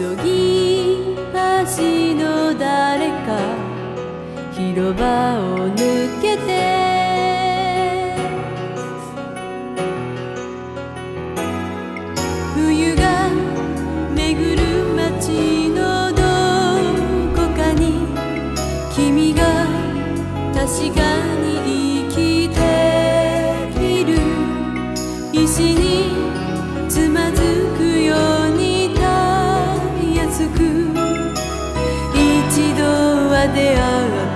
そぎ橋の誰か広場を抜けて。冬が巡る街のどこかに君が確か dea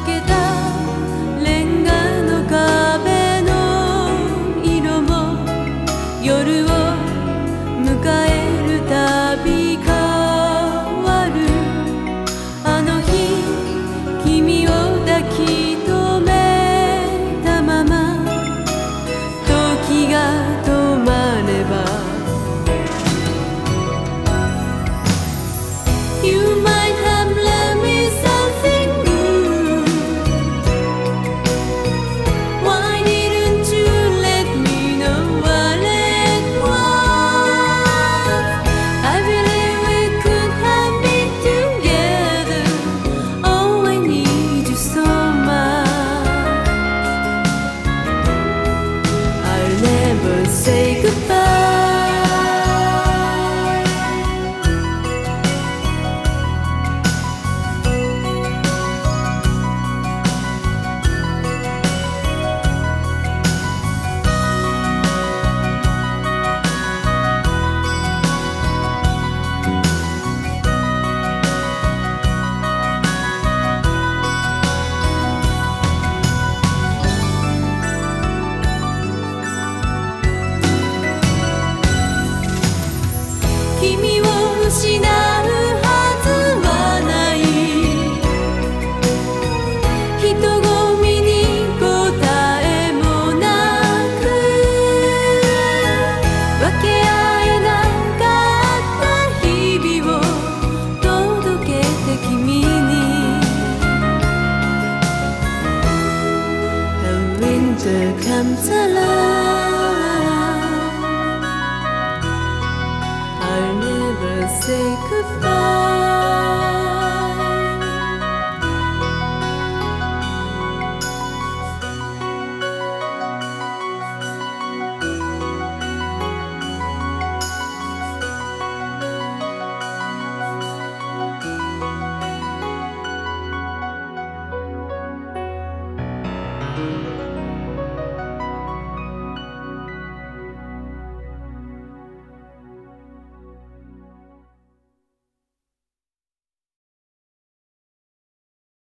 けたレンガ君を失うはずはない。人混みに答えもなく分け合えなかった日々を届けて君に。A winter comes